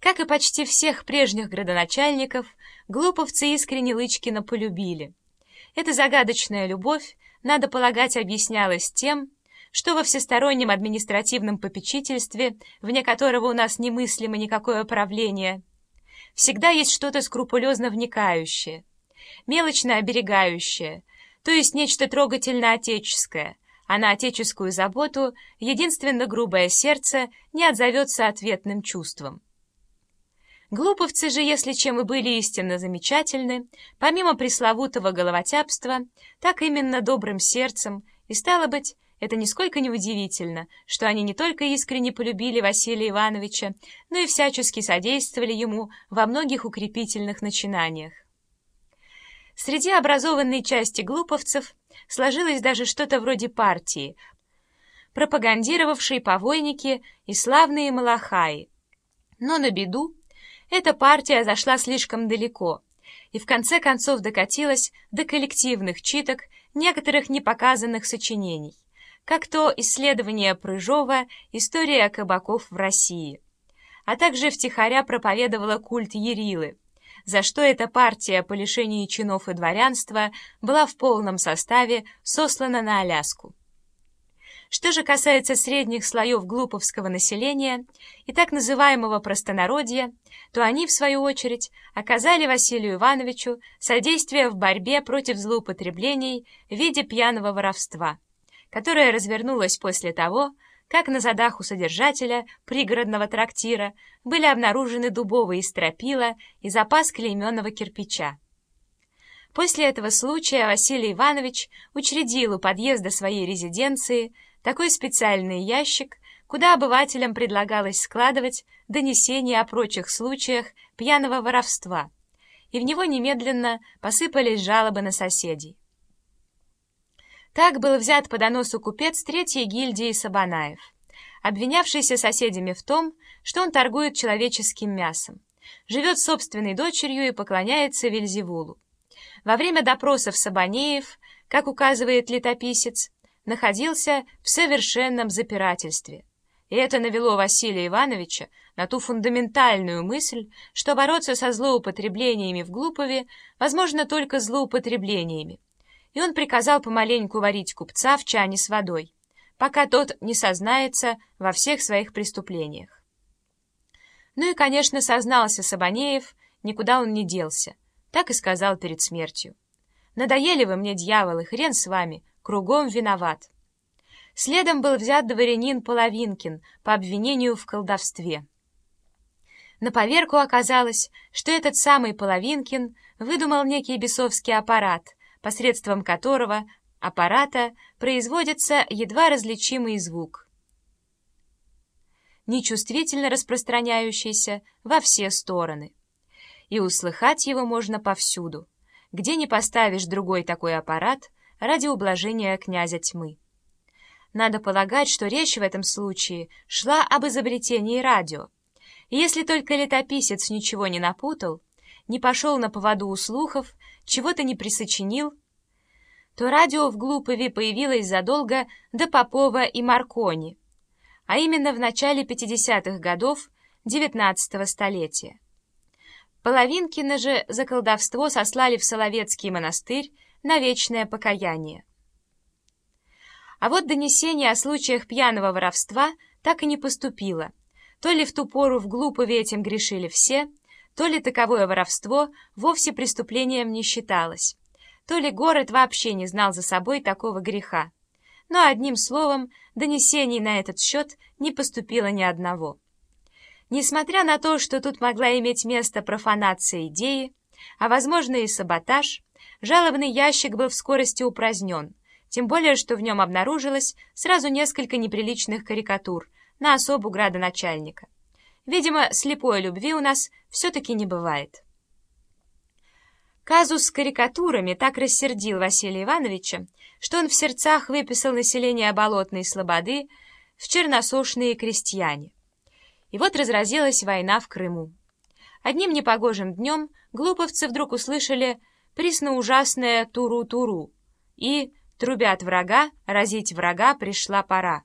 Как и почти всех прежних градоначальников, глуповцы искренне Лычкина полюбили. Эта загадочная любовь, надо полагать, объяснялась тем, что во всестороннем административном попечительстве, вне которого у нас немыслимо никакое правление, всегда есть что-то скрупулезно вникающее, мелочно оберегающее, то есть нечто трогательно отеческое, а на отеческую заботу единственно грубое сердце не отзовется ответным чувством. Глуповцы же, если чем и были истинно замечательны, помимо пресловутого головотяпства, так именно добрым сердцем, и, стало быть, это нисколько не удивительно, что они не только искренне полюбили Василия Ивановича, но и всячески содействовали ему во многих укрепительных начинаниях. Среди образованной части глуповцев сложилось даже что-то вроде партии, пропагандировавшей повойники и славные малахаи. Но на беду эта партия зашла слишком далеко и в конце концов докатилась до коллективных читок некоторых непоказанных сочинений, как то исследование Прыжова «История кабаков в России», а также втихаря проповедовала культ Ерилы, за что эта партия по лишению чинов и дворянства была в полном составе сослана на Аляску. Что же касается средних слоев глуповского населения и так называемого простонародья, то они, в свою очередь, оказали Василию Ивановичу содействие в борьбе против злоупотреблений в виде пьяного воровства, которое развернулось после того, как на задах у содержателя пригородного трактира были обнаружены дубовые стропила и запас клейменного кирпича. После этого случая Василий Иванович учредил у подъезда своей резиденции такой специальный ящик, куда обывателям предлагалось складывать донесения о прочих случаях пьяного воровства, и в него немедленно посыпались жалобы на соседей. Так был взят по доносу купец третьей гильдии Сабанаев, обвинявшийся соседями в том, что он торгует человеческим мясом, живет собственной дочерью и поклоняется Вельзевулу. Во время допросов Сабанеев, как указывает летописец, находился в совершенном запирательстве. И это навело Василия Ивановича на ту фундаментальную мысль, что бороться со злоупотреблениями в Глупове возможно только злоупотреблениями. И он приказал помаленьку варить купца в чане с водой, пока тот не сознается во всех своих преступлениях. Ну и, конечно, сознался Сабанеев, никуда он не делся, так и сказал перед смертью. «Надоели вы мне, дьяволы, хрен с вами, кругом виноват. Следом был взят дворянин Половинкин по обвинению в колдовстве. На поверку оказалось, что этот самый Половинкин выдумал некий бесовский аппарат, посредством которого аппарата производится едва различимый звук, нечувствительно распространяющийся во все стороны. И услыхать его можно повсюду. Где не поставишь другой такой аппарат — ради ублажения князя тьмы. Надо полагать, что речь в этом случае шла об изобретении радио. Если только летописец ничего не напутал, не пошел на поводу у слухов, чего-то не присочинил, то радио в Глупове появилось задолго до Попова и Маркони, а именно в начале 50-х годов XIX столетия. Половинкина же за колдовство сослали в Соловецкий монастырь на вечное покаяние. А вот донесение о случаях пьяного воровства так и не поступило. То ли в ту пору в Глупове этим грешили все, то ли таковое воровство вовсе преступлением не считалось, то ли город вообще не знал за собой такого греха. Но одним словом, донесений на этот счет не поступило ни одного. Несмотря на то, что тут могла иметь место профанация идеи, а возможно и саботаж, Жалобный ящик был в скорости упразднен, тем более, что в нем обнаружилось сразу несколько неприличных карикатур на особу градоначальника. Видимо, слепой любви у нас все-таки не бывает. Казус с карикатурами так рассердил Василия Ивановича, что он в сердцах выписал население Болотной Слободы в черносошные крестьяне. И вот разразилась война в Крыму. Одним непогожим днем глуповцы вдруг услышали присно ужасное туру-туру, и трубят врага, разить врага пришла пора.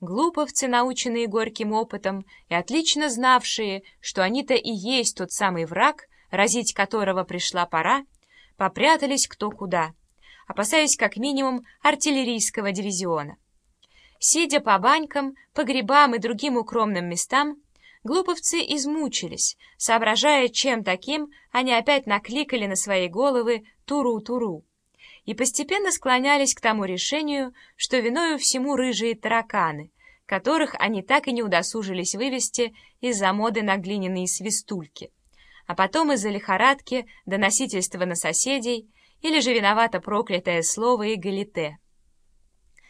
Глуповцы, наученные горьким опытом и отлично знавшие, что они-то и есть тот самый враг, разить которого пришла пора, попрятались кто куда, опасаясь как минимум артиллерийского дивизиона. Сидя по банькам, погребам и другим укромным местам, глуповцы измучились, соображая, чем таким они опять накликали на свои головы туру-туру и постепенно склонялись к тому решению, что виною всему рыжие тараканы, которых они так и не удосужились вывести из-за моды на глиняные свистульки, а потом из-за лихорадки, доносительства на соседей или же виновато проклятое слово и галите.